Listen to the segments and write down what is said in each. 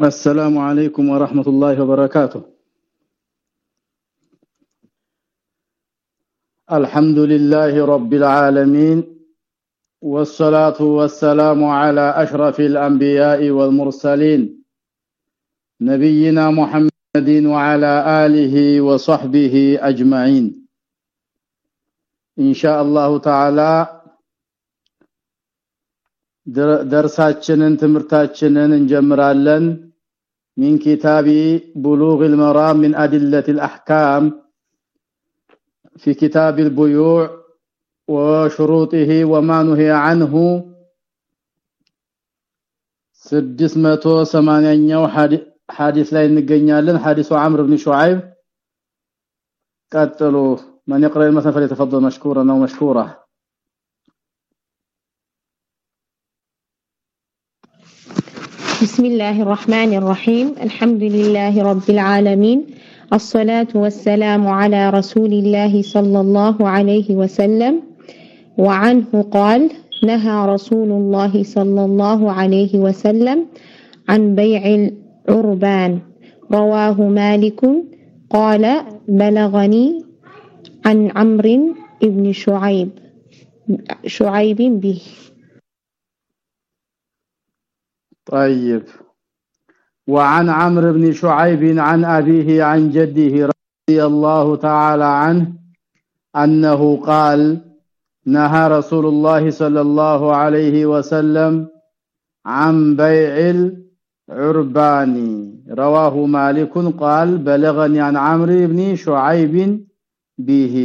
السلام عليكم ورحمة الله وبركاته. الحمد لله رب العالمين والصلاة والسلام على أشرف الأنبياء والمرسلين نبينا محمد وعلى آله وصحبه أجمعين. إن شاء الله تعالى ደርሳችንን ትምርታችንን እንጀምራለን من كتاب بلوغ المرام من أدلة الأحكام في كتاب البيوع وشروطه وما نهي عنه 680ኛው ሐዲስ ላይ እንገኛለን ሐዲሱ عمرو بن شعيب ቀጥሉ من يقرأ المثل فليتفضل مشكورا او مشكوره بسم الله الرحمن الرحيم. الحمد لله رب العالمين. الصلاة والسلام على رسول الله صلى الله عليه وسلم. وعنه قال نهى رسول الله صلى الله عليه وسلم عن بيع العربان. رواه مالك. قال بلغني عن عمرو بن شعيب شعيب به. طيب. وعن عمرو بن شعيب عن أبيه عن جده رضي الله تعالى عنه أنه قال نهى رسول الله صلى الله عليه وسلم عن بيع العرباني رواه مالك قال بلغني عن عمرو بن شعيب به.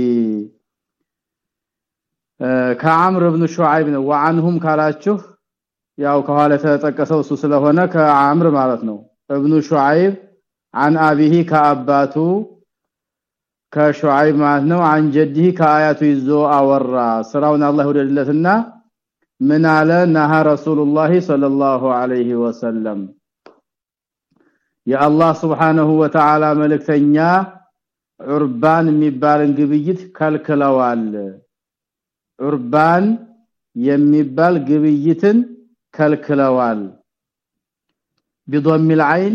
آه، كعمرو بن شعيب وعنهم كالاچو ያው ከኋላ ተጠቀሰው እሱ ስለሆነ ከአምር ማለት ነው ابن شعيب عن ابيه ከአባቱ ከሹዓይብ ማለት ነው عن جده ከአያቱ ይዞ አወራ ስራውን አላህ ወደለትና ምን አለ ነሃ ረሱላህ ሰለላሁ ዐለይሂ ወሰለም የአላህ Subhanahu Wa Ta'ala መልእክተኛ ዑርባን የሚባልን ግብይት ከልክለዋል ዑርባን የሚባል ግብይትን ከልክለዋል بضم العين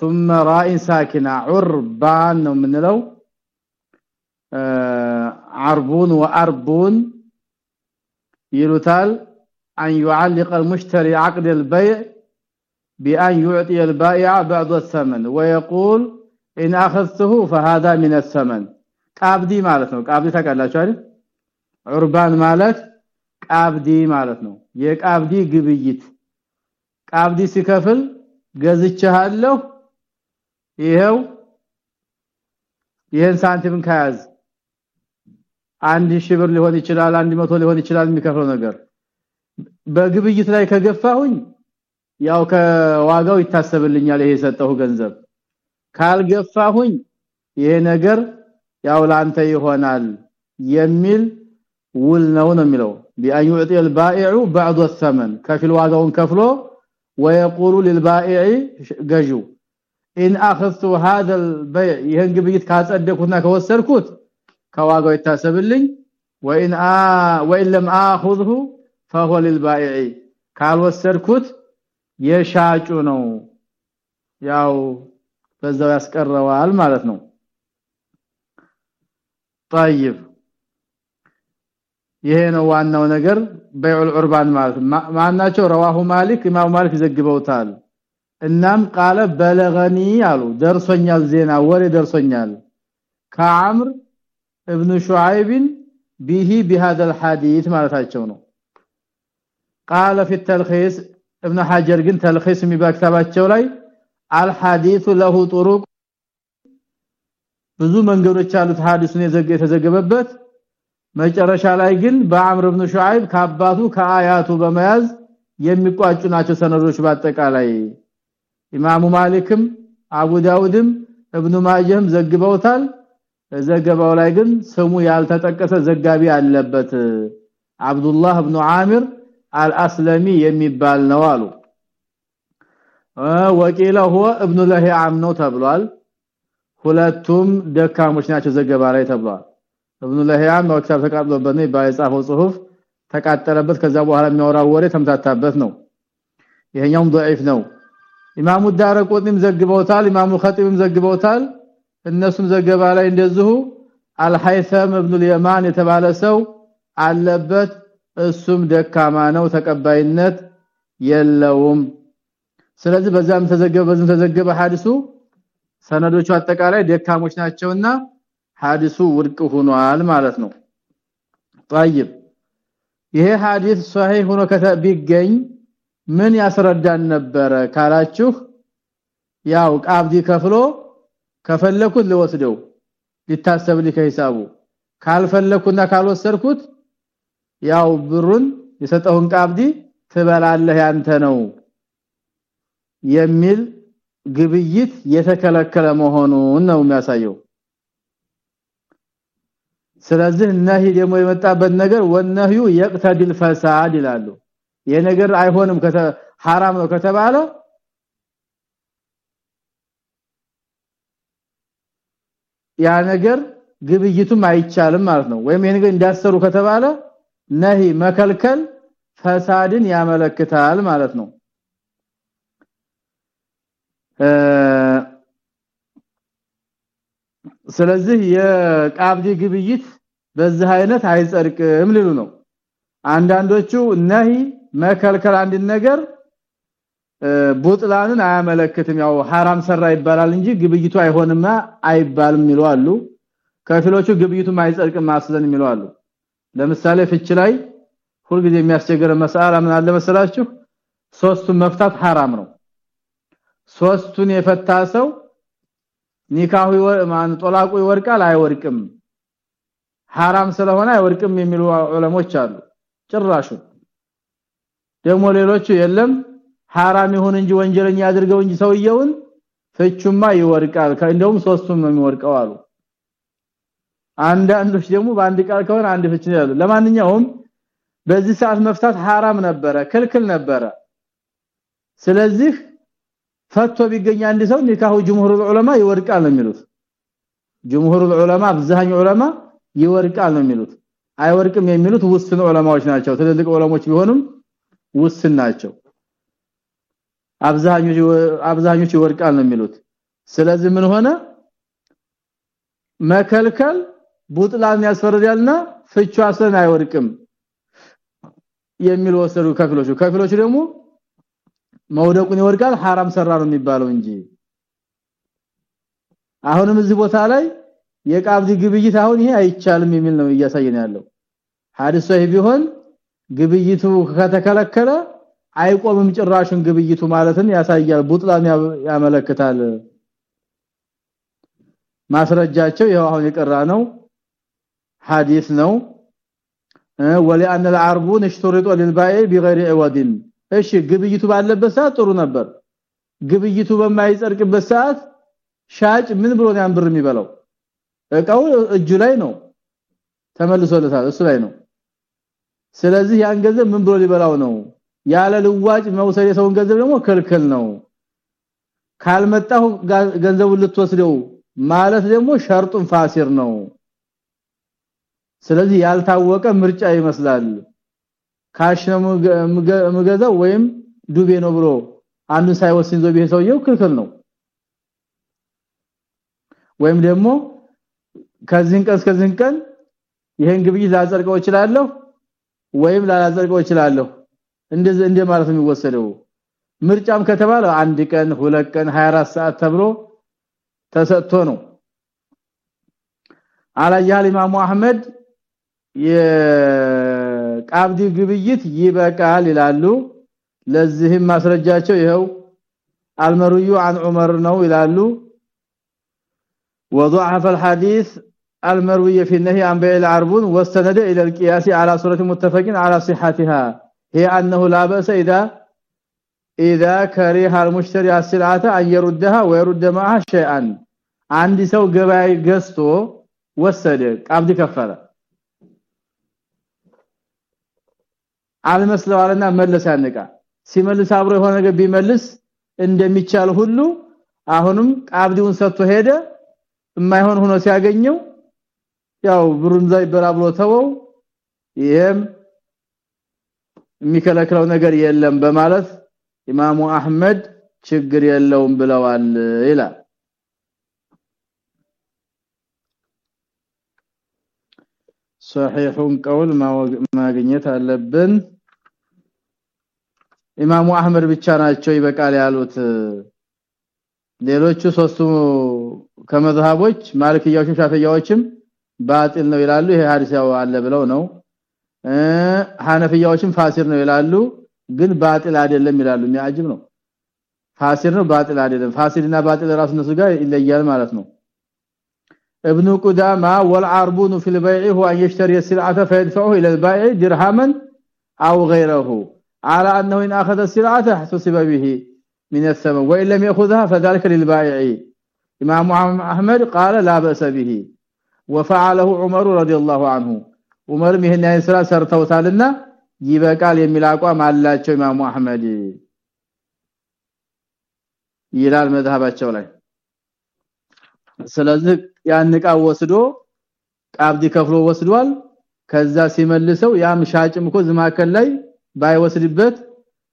ثم راء ساكنه عربان ነው የምንለው عربون واربون يلوتال ان يعلق المشتري عقد البيع بان يعطي البائع بعض الثمن ويقول ان اخذته فهذا من الثمن قابدي ማለት ነው قابدي ታውቃላችሁ አይደል ዑርባን ማለት ቃብዲ ማለት ነው። የቃብዲ ግብይት። ቃብዲ ሲከፍል ገዝቻለሁ ይሄው ይሄን ሳንቲም ከያዝ። አንድ ሺህ ብር ሊሆን ይችላል አንድ መቶ ሊሆን ይችላል የሚከፍለው ነገር። በግብይት ላይ ከገፋሁኝ ያው ከዋጋው ይታሰብልኛል ይሄ የሰጠው ገንዘብ። ካልገፋሁኝ ይሄ ነገር ያው ላንተ ይሆናል የሚል ውል ነው ነው የሚለው بأن يعطي البائع بعض الثمن كفل واغون كفلو ويقول للبائع ገዢው ان اخذت هذا البيع ይሄን ግብይት ካጸደኩና ከወሰድኩት ከዋጋው ይታሰብልኝ وان ا وان لم اخذه فهو للبائع ካልወሰድኩት የሻጩ ነው ያው በዛው ያስቀረዋል ማለት ነው طيب ይሄ ነው ዋናው ነገር በይዑል ዑርባን ማለት ማናቸው? رواه ማሊክ ኢማም ማሊክ ዘግበውታል እናም ቃለ በለገኒ አሉ። ደርሶኛል ዜና ወሬ ደርሶኛል። ከአምር ابن شعيب به بهذا الحديث ማለታቸው ነው። قال في التلخيص ابن حجر ግን ተልخيص የሚባክታባቸው ላይ الحديث له طرق ብዙ መንገዶች አሉት ሐዲሱን የተዘገበበት መጨረሻ ላይ ግን በአምር ኢብኑ ሹዓይብ ከአባቱ ከአያቱ በመያዝ የሚቋጩ ናቸው ሰነዶች በአጠቃላይ ኢማሙ ማሊክም አቡ ዳውድም ኢብኑ ማጀህም ዘግበውታል ዘገባው ላይ ግን ስሙ ያልተጠቀሰ ዘጋቢ አለበት አብዱላህ ኢብኑ አሚር አልአስለሚ የሚባል ነው አሉ ወቂለ هو ابن لهيعم ነው ተብሏል ሁለቱም ደካሞች ናቸው ዘገባ ላይ ተብሏል ابن لهيعم ነው ክታብ ተቃጥሎበት ነው ባይጻፈው ጽሁፍ ተቃጠለበት ከዛ በኋላ የሚያወራው ወሬ ተምታታበት ነው ይሄኛውም ضعيف ነው ኢማሙ ዳረቁጥም ዘግበውታል ኢማሙ ኸጢብም ዘግበውታል እነሱም ዘገባ ላይ እንደዚሁ አልሐይሰም ኢብኑ اليمان የተባለ ሰው አለበት እሱም ደካማ ነው ተቀባይነት የለውም ስለዚህ በዛም ተዘገበ በዛም ተዘገበ ሐዲሱ ሰነዶቹ አጠቃላይ ደካሞች ናቸውና ሐዲሱ ውድቅ ሆኗል ማለት ነው طيب ይሄ ሐዲስ ሷሂህ ሆኖ ቢገኝ ምን ያስረዳን ነበረ ካላችሁ ያው ቃብዲ ከፍሎ ከፈለኩት ልወስደው ሊታሰብልኝ ከሂሳቡ ካልፈለኩና ካልወሰድኩት ያው ብሩን የሰጠውን ቃብዲ ትበላለህ ያንተ ነው የሚል ግብይት የተከለከለ መሆኑን ነው የሚያሳየው ስለዚህ ነህ ደግሞ የመጣበት ነገር ወነህዩ يقتدي الفساد ይላሉ ይሄ ነገር አይሆንም ከተ حرام ነው ከተባለ ያ ነገር ግብይቱም አይቻልም ማለት ነው ወይም ይሄ ነገር እንዳሰሩ ከተባለ ነሂ መከልከል ፈሳድን ያመለክታል ማለት ነው ስለዚህ የቃብዲ ግብይት በዚህ አይነት አይጸድቅም ሊሉ ነው። አንዳንዶቹ ነሂ መከልከል አንድን ነገር ቡጥላንን አያመለክትም። ያው ሐራም ሰራ ይባላል እንጂ ግብይቱ አይሆንማ አይባልም ይሏሉ ከፊሎቹ ግብይቱ አይጸድቅም አስለን ይሏሉ ለምሳሌ ፍች ላይ ሁልጊዜ የሚያስቸግረ መስአላ ምን አለ መሰላችሁ? ሶስቱን መፍታት ሐራም ነው። ሶስቱን የፈታ ሰው ኒካሁ ማን ጦላቁ ይወርቃል አይወርቅም حرام ስለሆነ አይወርቅም የሚሉ ዑለሞች አሉ ጭራሹ ደግሞ ሌሎቹ የለም حرام ይሁን እንጂ ወንጀለኛ ያድርገው እንጂ ሰውየውን ፍቹማ ይወርቃል እንደውም ሶስቱም ነው የሚወርቀው አሉ አንዳንዶች ደግሞ በአንድ ቃል ከሆነ አንድ ፍች ይላሉ ለማንኛውም በዚህ ሰዓት መፍታት حرام ነበረ ክልክል ነበረ ስለዚህ ፈቶ ቢገኝ አንድ ሰው ኒካሁ ጅምሁር ዑለማ ይወርቃል ነው የሚሉት ጅምሁር ዑለማ አብዛኛው ዑለማ ይወርቃል ነው የሚሉት። አይወርቅም የሚሉት ውስን ዑለማዎች ናቸው። ትልልቅ ዑለሞች ቢሆኑም ውስን ናቸው። አብዛኞቹ አብዛኞቹ ይወርቃል ነው የሚሉት። ስለዚህ ምን ሆነ? መከልከል ቡጥላን ያስፈርዳልና ፍቹ አስለን አይወርቅም የሚል ወሰዱ ከፊሎቹ። ከፊሎቹ ደግሞ መውደቁን ይወርቃል ሐራም ሰራ ነው የሚባለው እንጂ። አሁንም እዚህ ቦታ ላይ የቃብዲ ግብይት አሁን ይሄ አይቻልም የሚል ነው እያሳየን ያለው ሐዲስ ሰሂህ ቢሆን ግብይቱ ከተከለከለ አይቆምም ጭራሹን ግብይቱ ማለትን ያሳያል ቡጥላን ያመለክታል ማስረጃቸው ይሄው አሁን የቀራ ነው ሐዲስ ነው ولان العرب نشترط للبائع بغير عوض እሺ ግብይቱ ባለበት ሰዓት ጥሩ ነበር ግብይቱ በማይጸድቅበት ሰዓት ሻጭ ምን ብሎ ነው ያንብር የሚበላው እቃው እጁ ላይ ነው። ተመልሶለታል እሱ ላይ ነው። ስለዚህ ያን ገንዘብ ምን ብሎ ሊበላው ነው? ያለ ልዋጭ መውሰድ የሰውን ገንዘብ ደግሞ ክልክል ነው። ካልመጣው ገንዘቡን ልትወስደው ማለት ደግሞ شرط فاسد ነው። ስለዚህ ያልታወቀ ምርጫ ይመስላል። cash ነው ምገዛው ወይም ዱቤ ነው ብሎ አንዱ ሳይወስን ዘው ሰውየው ክልክል ነው። ወይም ደግሞ ከዚህን ቀን እስከዚህን ቀን ይሄን ግብይት ላጸድቀው እችላለሁ ወይም ላላጸድቀው እችላለሁ እንደዚህ እንደ ማለት የሚወሰደው ምርጫም ከተባለ አንድ ቀን ሁለት ቀን 24 ሰዓት ተብሎ ተሰጥቶ ነው አላያል ኢማሙ አህመድ የቃብዲ ግብይት ይበቃል ይላሉ ለዚህም ማስረጃቸው ይኸው አልመሩዩ عن عمر ነው ይላሉ وضعف الحديث المروي في النهي عن بيع العربون واستند الى القياس على صوره متفق على صحتها هي انه لا باس اذا اذا كره المشتري السلعه ان يردها ويرد معها شيئا አንድ ሰው ገበያ ገዝቶ ወሰደ ቀብድ ከፈለ አልመስለዋልና መለስ ያነቃ ሲመልስ አብሮ የሆነ ነገር ቢመልስ እንደሚቻል ሁሉ አሁንም ቃብዲውን ሰጥቶ ሄደ የማይሆን ሆኖ ሲያገኘው ያው ብሩን እዛ ይበላ ብሎ ተወው። ይሄም የሚከለክለው ነገር የለም በማለት ኢማሙ አህመድ ችግር የለውም ብለዋል ይላል። صحيحን ቀውል ማግኘት አለብን። ኢማሙ አህመድ ብቻ ናቸው ይበቃል ያሉት። ሌሎቹ ሶስቱ ከመዝሃቦች ማልክያዎችም ሻፊያዎችም ባጢል ነው ይላሉ ይሄ ሐዲስ ያው አለ ብለው ነው ሐነፊያዎችም ፋሲር ነው ይላሉ ግን ባጢል አይደለም ይላሉ የሚያጅብ ነው ፋሲር ነው ባጢል አይደለም ፋሲልና ባጢል ራሱ እነሱ ጋር ይለያል ማለት ነው ابن قدامه والعربون في البيع هو ان يشتري السلعه فيدفعه الى البائع درهما او غيره على انه ان اخذ السلعه حسب به من الثمن وان لم ياخذها فذلك للبائع امام احمد قال لا باس به وفعله عمر رضي الله عنه عمر ይሄን ያህል ስራ ሰርተውታልና ይበቃል የሚል አቋም አላቸው ኢማሙ አህመድ ይላል መዝሐባቸው ላይ ስለዚህ ያን ዕቃ ወስዶ ቃብዲ ከፍሎ ወስዷል ከዛ ሲመልሰው ያም ሻጭም እኮ ዝማከል ላይ ባይወስድበት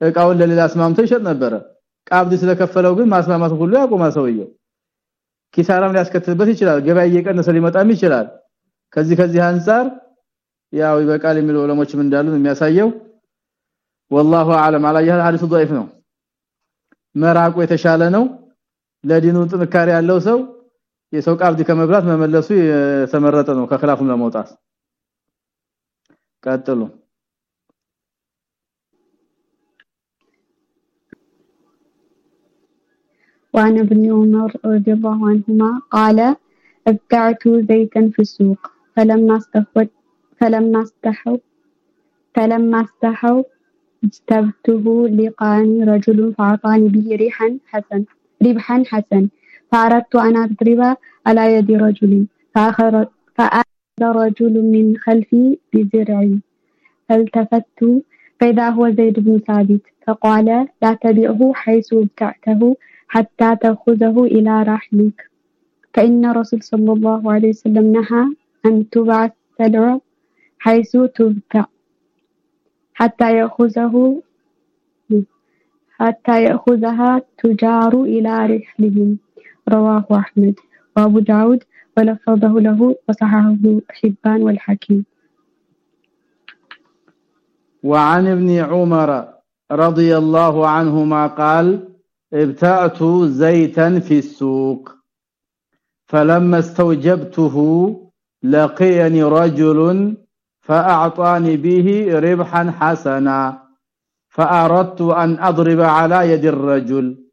እቃውን ለሌላ አስማምቶ ይሸጥ ነበረ ቃብዲ ስለከፈለው ግን ማስማማት ሁሉ ያቆማ ሰውየው ኪሳራም ሊያስከትልበት ይችላል። ገበያ እየቀነሰ ሊመጣም ይችላል። ከዚህ ከዚህ አንፃር ያው ይበቃል የሚሉ ዑለሞችም እንዳሉ የሚያሳየው والله اعلم على يحيى حديث ضعيف ነው። መራቁ የተሻለ ነው። ለዲኑ ጥንካሬ ያለው ሰው የሰው ቃብድ ከመብላት መመለሱ የተመረጠ ነው። ከخلافም ለመውጣት ቀጥሉ። وعن ابن عمر رضي الله عنهما قال ابتعت زيتا في السوق. فلما استخوت فلما استحوا فلما استحوا اجتبته لقاني رجل فأعطاني به ريحا حسن ربحا حسن. فأردت أن أضرب على يد رجل فأخذ رجل من خلفي بزرعي. فالتفت فإذا هو زيد بن ثابت فقال لا تبعه حيث ابتعته حتى تأخذه إلى رحلك فإن رسول صلى الله عليه وسلم نهى أن تبع السلع حيث تبتع حتى يأخذه حتى يأخذها تجار إلى رحلهم. رواه أحمد. وأبو داود ولفظه له وصححه حبان والحكيم. وعن ابن عمر رضي الله عنهما قال ابتعت زيتا في السوق. فلما استوجبته لقيني رجل فأعطاني به ربحا حسنا. فأردت أن أضرب على يد الرجل.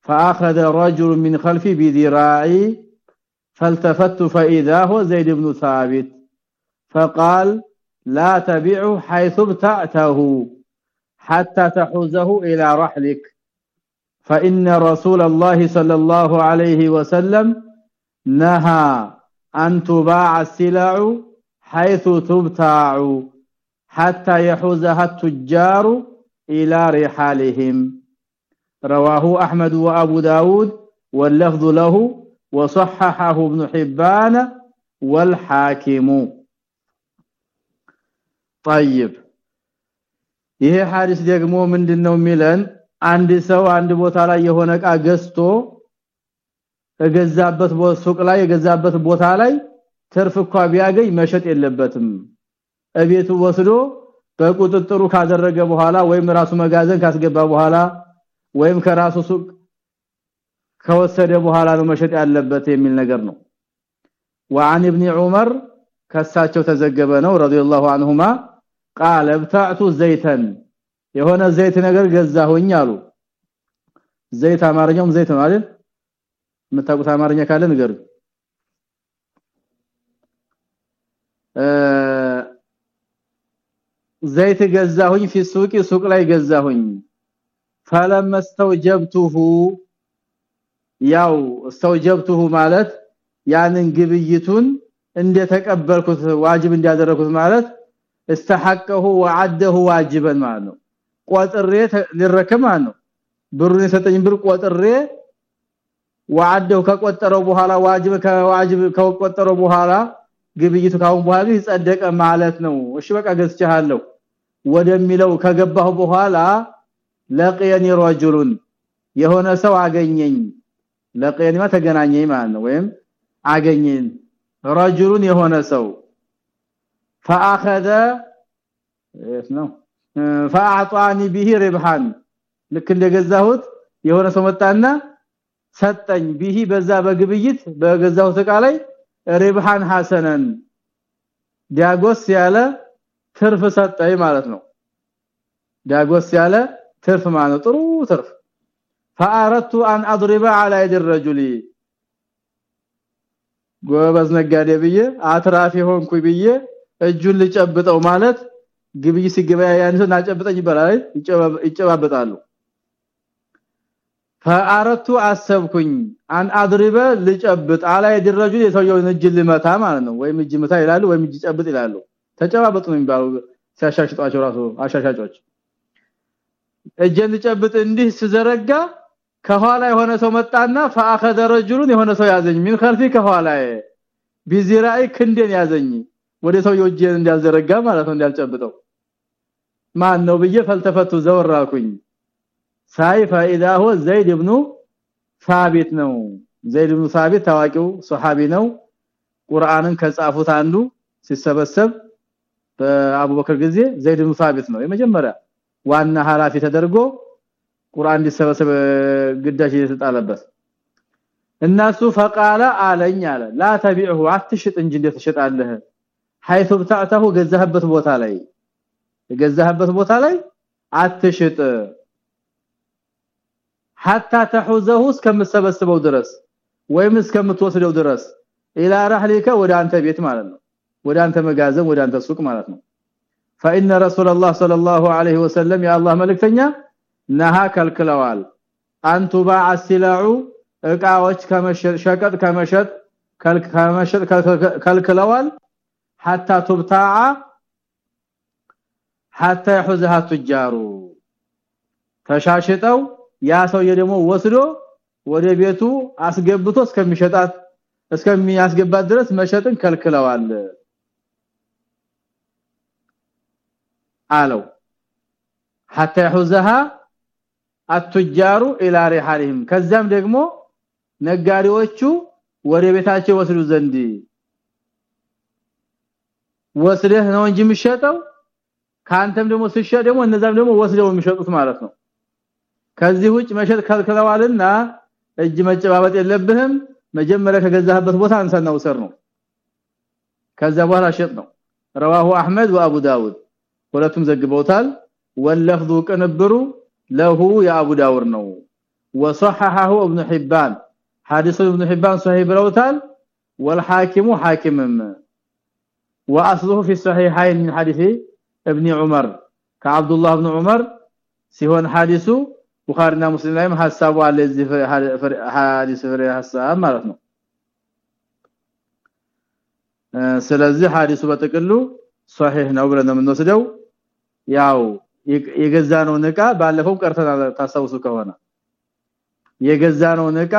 فأخذ رجل من خلفي بذراعي. فالتفت فإذا هو زيد بن ثابت. فقال لا تبيع حيث ابتعته حتى تحوزه إلى رحلك فإن رسول الله صلى الله عليه وسلم نهى أن تباع السلع حيث تبتاع حتى يحوزها التجار إلى رحالهم رواه أحمد وأبو داود واللفظ له وصححه ابن حبان والحاكم طيب ይሄ ሐዲስ ደግሞ ምንድነው የሚለን አንድ ሰው አንድ ቦታ ላይ የሆነ ዕቃ ገዝቶ የገዛበት ሱቅ ላይ የገዛበት ቦታ ላይ ትርፍ እንኳን ቢያገኝ መሸጥ የለበትም እቤቱ ወስዶ በቁጥጥሩ ካደረገ በኋላ ወይም ራሱ መጋዘን ካስገባ በኋላ ወይም ከራሱ ሱቅ ከወሰደ በኋላ ነው መሸጥ ያለበት የሚል ነገር ነው وعن ابن عمر ከሳቸው ተዘገበ ነው ረዲየላሁ عنهما قال ابتعت زيتا የሆነ ዘይት ነገር ገዛሁኝ አሉ ዘይት አማርኛውም ዘይት ነው አይደል የምታውቁት አማርኛ ካለ ንገሩ ዘይት ገዛሁኝ في السوق ሱቅ ላይ ገዛሁኝ فلما استوجبته ያው استوجبته ማለት ያንን ግብይቱን እንደተቀበልኩት ዋጅብ እንዲያደረኩት ማለት استحقه وعده واجبا ማለት ነው ቆጥሬ ሊረከም ማለት ነው ብሩን የሰጠኝ ብር ቆጥሬ ወዓደው ከቆጠረው በኋላ ዋጅብ ከዋጅብ ከቆጠረው በኋላ ግብይቱ ካሁን በኋላ ይጸደቀ ማለት ነው እሺ በቃ ገዝቻለሁ ወደሚለው ከገባሁ በኋላ ለቀየኒ ረጁሉን የሆነ ሰው አገኘኝ ለቀኒማ ተገናኘኝ ማለት ነው ወይም አገኘኝ ረጅሉን የሆነ ሰው فاخذ ايش ነው فاعطاني به ربحا ልክ እንደገዛሁት የሆነ ሰው መጣና ሰጠኝ ቢሂ በዛ በግብይት በገዛሁት እቃ ላይ ሪብሃን ሐሰነን ዲያጎስ ያለ ትርፍ ሰጠኝ ማለት ነው ዲያጎስ ያለ ትርፍ ማለት ጥሩ ትርፍ فاردت ان اضرب على يد الرجل ጎበዝ ነጋዴ ብዬ አትራፊ ሆንኩ ብዬ እጁን ልጨብጠው ማለት ግብይ ሲገበያ ያን ሰው ናጨብጠኝ ይባላል ይጨባበጣሉ ፈአረቱ አሰብኩኝ አን አድሪበ ልጨብጥ አላይ ድረጁ የሰውየውን እጅ ልመታ ማለት ነው ወይም እጅ መታ ይላሉ ወይም እጅ ጨብጥ ይላሉ ተጨባበጡ ነው የሚባሉ ሲያሻሽጧቸው ራሱ አሻሻጮች እጄን ልጨብጥ እንዲህ ስዘረጋ ከኋላ የሆነ ሰው መጣና فاخذ رجل የሆነ ሰው ያዘኝ ምን خلفي ከኋላ ቢዚራይ ክንዴን ያዘኝ ወደ ሰውየው እጄን እንዳልዘረጋ ማለት ነው እንዳልጨብጠው ማን ነው ብዬ ፈልተፈቱ ዘወራኩኝ ሳይ فاذا هو زيد ابن ثابت ነው زيد ابن ثابت ታዋቂው ሱሐቢ ነው ቁርአንን ከጻፉት አንዱ ሲሰበሰብ በአቡበከር ጊዜ ዘይድ ابن ثابت ነው የመጀመሪያ ዋና ሐላፊ ተደርጎ ቁርአን እንዲሰበሰብ ግዳጅ የተጣለበት እናሱ فقال አለኝ አለ لا تبيعه አትሽጥ እንጂ እንዴት ትሸጣለህ حيث بتعته ገዛህበት ቦታ ላይ የገዛህበት ቦታ ላይ አትሽጥ حتى تحوزه እስከምሰበስበው ድረስ ወይም እስከምትወስደው ድረስ الى رحلك ወደ አንተ ቤት ማለት ነው ወደ አንተ መጋዘን ወደ አንተ ሱቅ ማለት ነው فان رسول الله صلى الله عليه وسلم يا الله መልእክተኛ ነሃ ከልክለዋል አንቱ ባዕ ሲላዑ እቃዎች ከመሸጥ ሸቀጥ ከመሸጥ ከመሸጥ ከልክለዋል حتى تبتاع حتى يحوزها التجار ተሻሽጠው ያ ሰውዬ ደግሞ ወስዶ ወደ ቤቱ አስገብቶ እስከሚሸጣት እስከሚያስገባት ድረስ መሸጥን ከልክለዋል አለው حتى يحوزها التجار الى رحالهم ከዛም ደግሞ ነጋዴዎቹ ወደ ቤታቸው ወስዱ ዘንድ ወስደህ ነው እንጂ የሚሸጠው ካንተም ደግሞ ሲሸጥ ደግሞ እነዛም ደግሞ ወስደው የሚሸጡት ማለት ነው ከዚህ ውጭ መሸጥ ከልክለዋልና እጅ መጨባበጥ የለብህም መጀመሪያ ከገዛህበት ቦታ አንሰና ውሰር ነው ከዛ በኋላ ሸጥ ነው رواه احمد وابو داود ሁለቱም ዘግበውታል ወለፍዙ ቅንብሩ له يا ابو داود ነው وصححه ابن حبان حديث ابن حبان صحيح بلوتال والحاكم حاكمم واصله في الصحيحين من حديث ابن عمر كعبد الله بن عمر ሲሆን ሐዲሱ ቡኻሪና ሙስሊም ላይም ሐሳቡ አለ እዚህ ሐዲስ ፍሬ ሐሳብ ማለት ነው ስለዚህ ሐዲሱ በጥቅሉ ሷሂህ ነው ብለን ነው የምንወስደው ያው የገዛነው ንቃ ባለፈው ቀርተናል ታሳውሱ ከሆነ የገዛነው ንቃ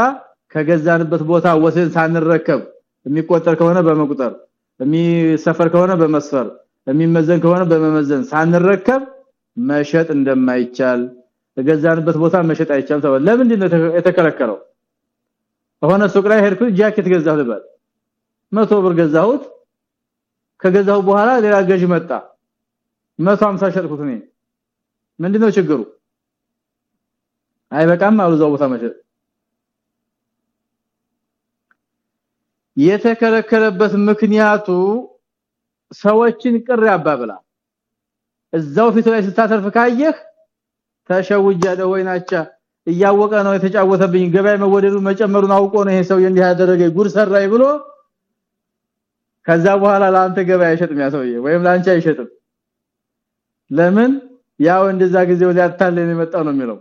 ከገዛንበት ቦታ ወሰን ሳንረከብ የሚቆጠር ከሆነ በመቁጠር የሚሰፈር ከሆነ በመስፈር የሚመዘን ከሆነ በመመዘን ሳንረከብ መሸጥ እንደማይቻል ተገዛንበት ቦታ መሸጥ አይቻልም ተባለ ለምንድን ነው የተከለከለው? ሆነ ሱቅ ላይ ሄድኩ ጃኬት ገዛሁ ልበል። 100 ብር ገዛሁት። ከገዛሁ በኋላ ሌላ ገዥ መጣ። 150 ሸጥኩት እኔ። ምንድነው ችግሩ? አይበቃም አሉ እዛው ቦታ መሸጥ። የተከለከለበት ምክንያቱ ሰዎችን ቅር ያባብላል። እዛው ፊት ላይ ስታተርፍ ካየህ ተሸውጃለሁ ወይናቻ እያወቀ ነው የተጫወተብኝ። ገበያ መወደዱ መጨመሩን አውቆ ነው ይሄ ሰው እንዲህ ያደረገ ጉር ሰራይ ብሎ ከዛ በኋላ ለአንተ ገበያ አይሸጥም ያ ሰውዬ ወይም ላንቺ አይሸጥም። ለምን? ያው እንደዛ ጊዜው ሊያታለን የመጣው ነው የሚለው።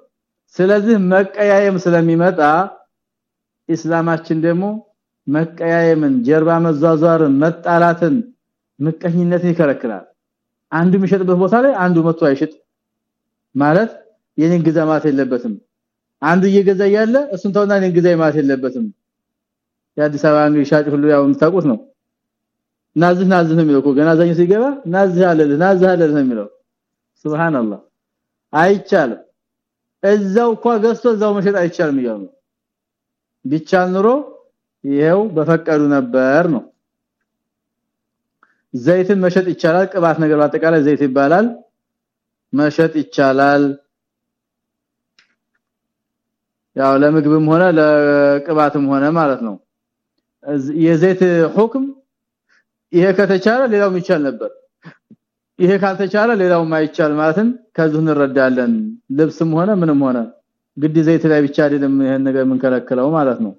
ስለዚህ መቀያየም ስለሚመጣ እስላማችን ደግሞ መቀያየምን ጀርባ መዟዟርን መጣላትን ምቀኝነትን ይከለክላል። አንዱ የሚሸጥበት ቦታ ላይ አንዱ መጥቶ አይሸጥ ማለት የኔን ግዛ ማለት የለበትም። አንዱ እየገዛ ያለ እሱን ተውና የኔን ግዛ ማለት የለበትም። የአዲስ አበባ እንግዲህ ሻጭ ሁሉ ያው የምታውቁት ነው። ናዝህ ናዝህ ነው የሚለው ገና ዛኝ ሲገባ ናዝህ አለ ናዝህ አለ ነው የሚለው። ሱብሃንአላህ። አይቻልም። እዛው እንኳን ገዝቶ እዛው መሸጥ አይቻልም ይያሉ ቢቻል ኑሮ ይሄው በፈቀዱ ነበር ነው ዘይትን መሸጥ ይቻላል። ቅባት ነገር በአጠቃላይ ዘይት ይባላል። መሸጥ ይቻላል። ያው ለምግብም ሆነ ለቅባትም ሆነ ማለት ነው። የዘይት ሁክም ይሄ ከተቻለ ሌላው ይቻል ነበር። ይሄ ካልተቻለ ሌላው ማይቻል ማለትም ከዚህ እንረዳለን። ልብስም ሆነ ምንም ሆነ ግድ ዘይት ላይ ብቻ አይደለም ይሄን ነገር የምንከለክለው ማለት ነው።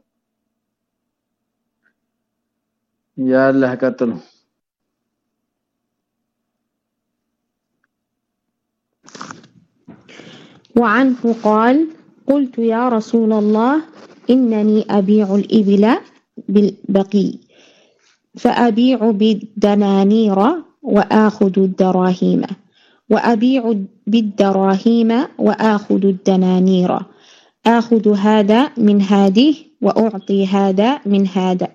ያላህ ቀጥሉ وعنه قال قلت يا رسول الله إنني أبيع الإبل بالبقي فأبيع بالدنانير وآخذ الدراهم وأبيع بالدراهم وآخذ الدنانير. آخذ هذا من هذه وأعطي هذا من هذا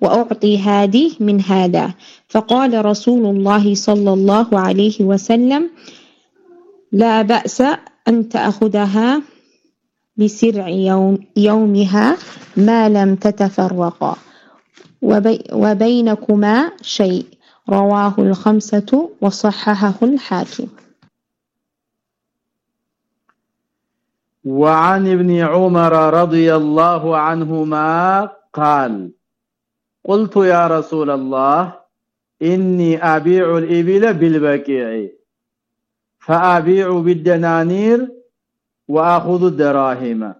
وأعطي هذه من هذا. فقال رسول الله صلى الله عليه وسلم لا بأس أن تأخذها بسرع يوم يومها ما لم تتفرقا وبي وبينكما شيء. رواه الخمسة وصححه الحاكم. وعن ابن عمر رضي الله عنهما قال قلت يا رسول الله إني أبيع الإبل بالبكيع. فأبيع بالدنانير وأخذ الدراهم.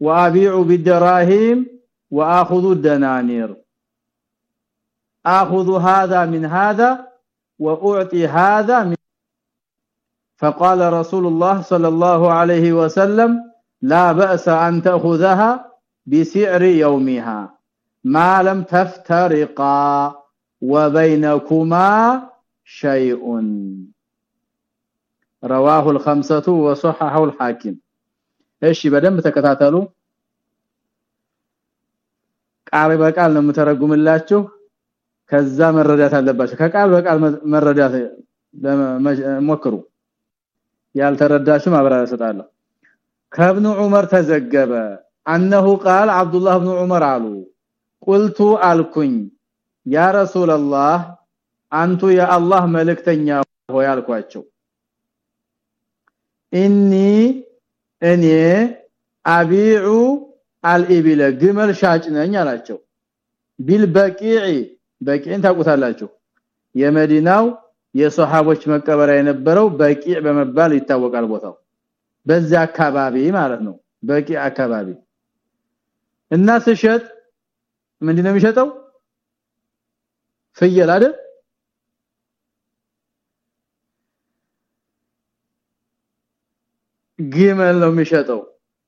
وأبيع بالدراهم وأخذ الدنانير. آخذ هذا من هذا وأعطي هذا من فقال رسول الله صلى الله عليه وسلم لا بأس أن تأخذها بسعر يومها. ما لم تفترقا وبينكما شيء. رواه الخمسه وصححه الحاكم እሺ በደንብ ተከታተሉ ቃል በቃል ነው የምተረጉምላችሁ ከዛ መረዳት አለባችሁ ከቃል በቃል መረዳት ሞክሩ ያልተረዳችሁ ማብራሪያ ሰጣለሁ ከብኑ ዑመር ተዘገበ انه قال عبد الله بن عمر አሉ قلت አልኩኝ ያ رسول الله አንቱ የአላህ መልእክተኛ ሆይ አልኳቸው ኢኒ እኔ አቢዑ አልኢቢለ ግመል ሻጭ ነኝ አላቸው። ቢልበቂዕ በቂዕን ታውቁታላችሁ። የመዲናው የሷሃቦች መቀበሪያ የነበረው በቂዕ በመባል ይታወቃል ቦታው። በዚያ አካባቢ ማለት ነው። በቂዕ አካባቢ እና ስሸጥ ምንድነው የሚሸጠው? ፍየል አይደል ግመል ነው የሚሸጠው